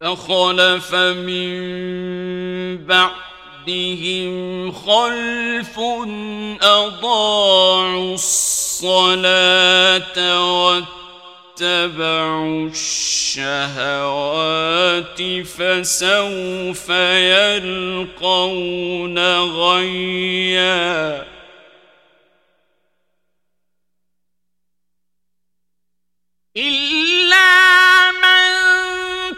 فخلف من بعدهم خلف أضاعوا الصلاة واتبعوا الشهوات فسوف يلقون غيا إلا من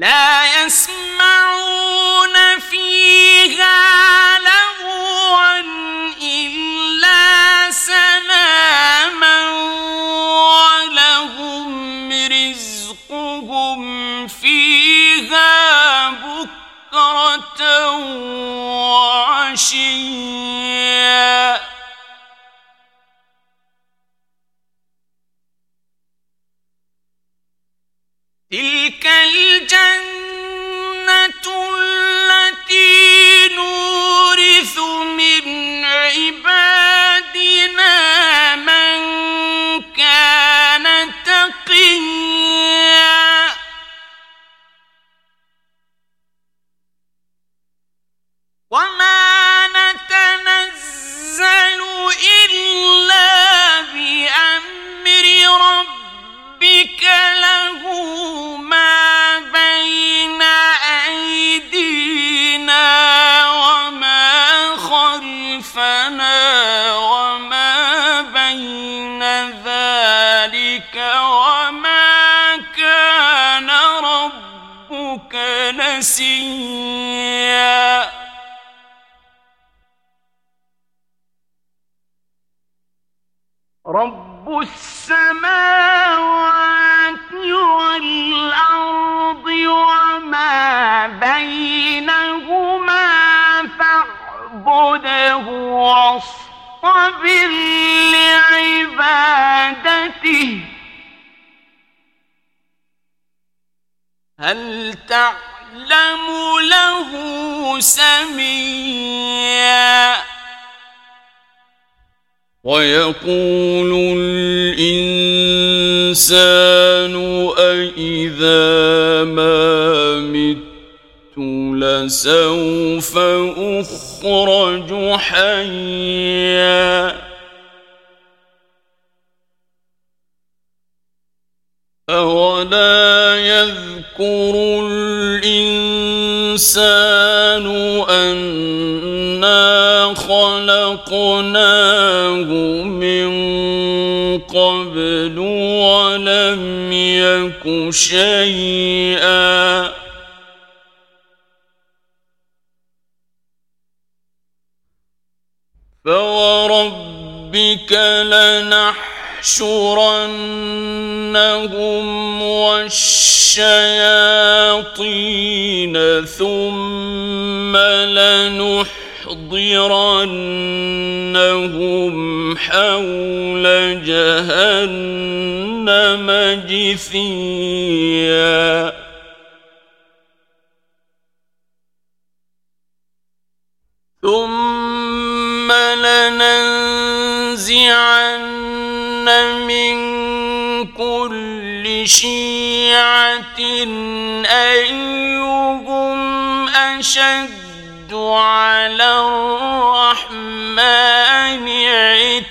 لا يسمع الجنة التي نورث من عبادنا نسيا رب السماوات والأرض وما بينهما فاعبده واصطبر لعبادته. هل تعلم له سميا. ويقول الإنسان أإذا ما مت لسوف أخرج حيا. أولا يذكر الإنسان أنا خلقناه من قبل ولم يك شيئا. فوربك لنحشرنهم والشياطين ثم لنحضرنهم حول جهنم جثيا. ثم لننزعن من كل شيعة أيهم أشد على الرحمن عتاب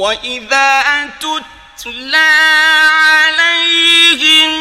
وَإِذَا تُتْلَى عَلَيْهِمْ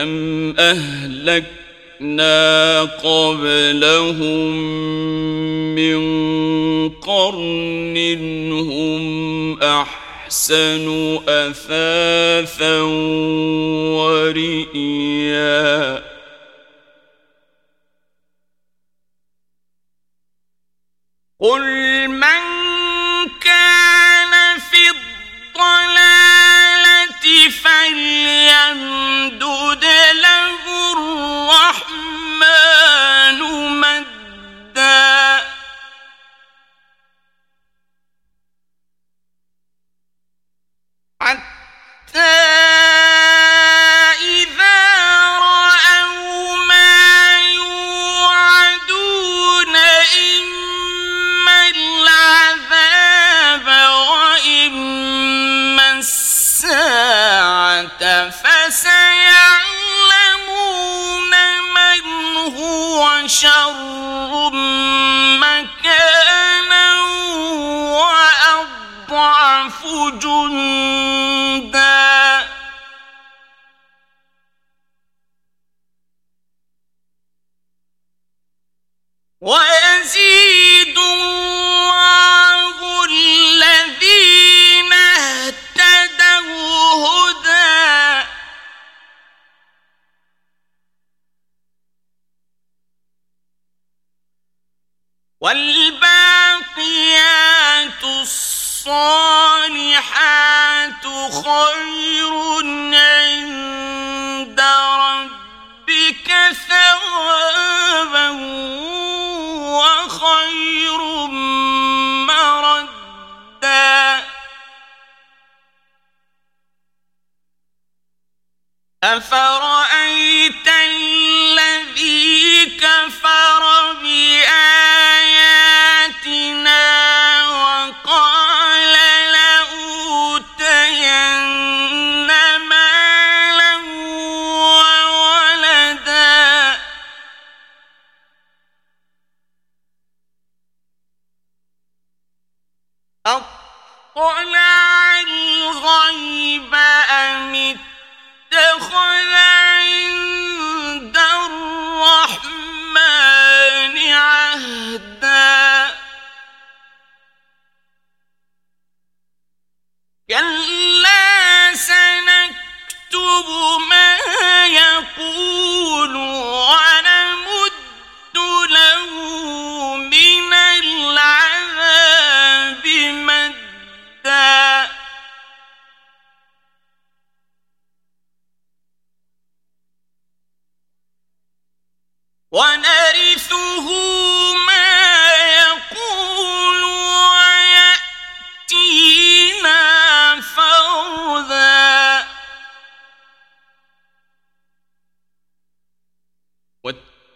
كم أهلكنا قبلهم من قرن هم أحسن أثاثا ورئيا قل يضعف جندا خير عند ربك ثوابا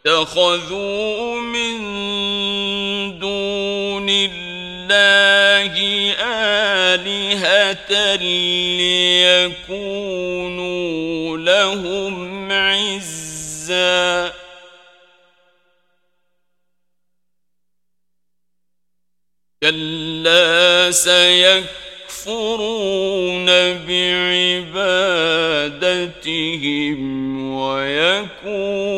اتخذوا من دون الله آلهة ليكونوا لهم عزا. كلا سيكفرون بعبادتهم ويكون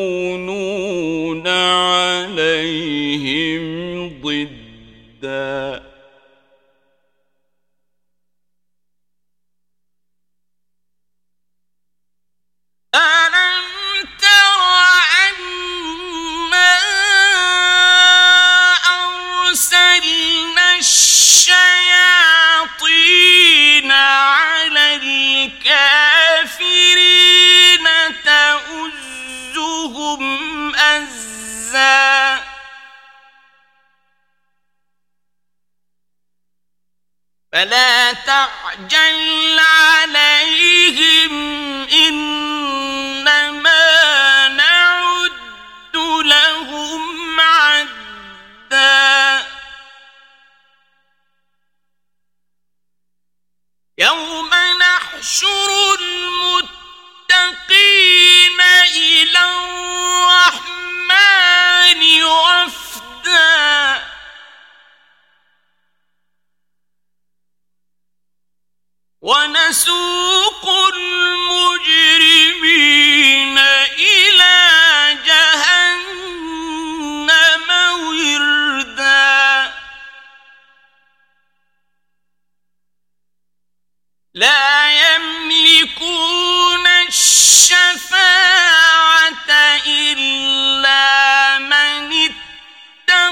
فلا تعجل عليهم.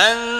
أن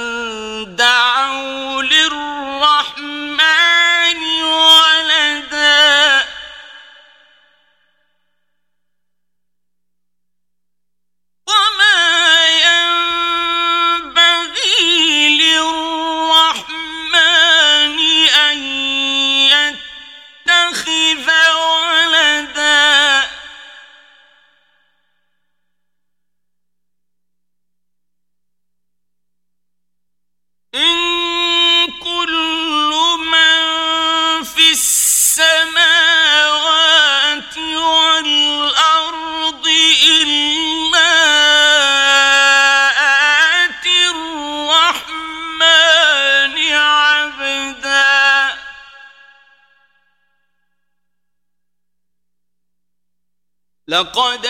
وَلَقَدْ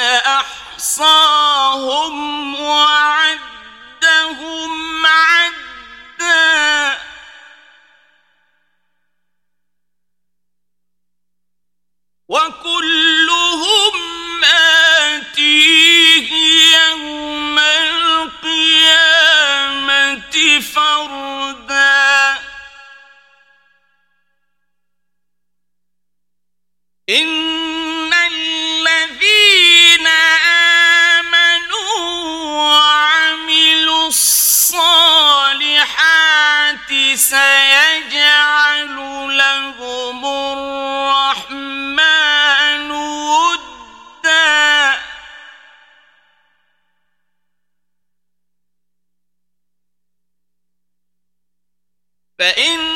فإنما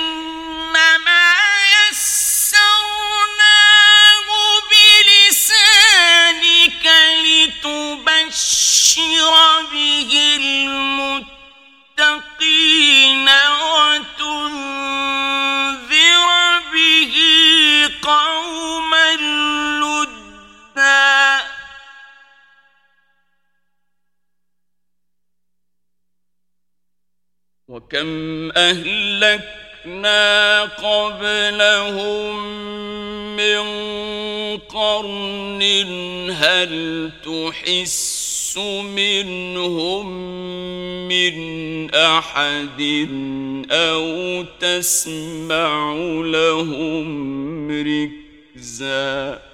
وكم أهلكنا قبلهم من قرن هل تحس منهم من أحد أو تسمع لهم ركزاً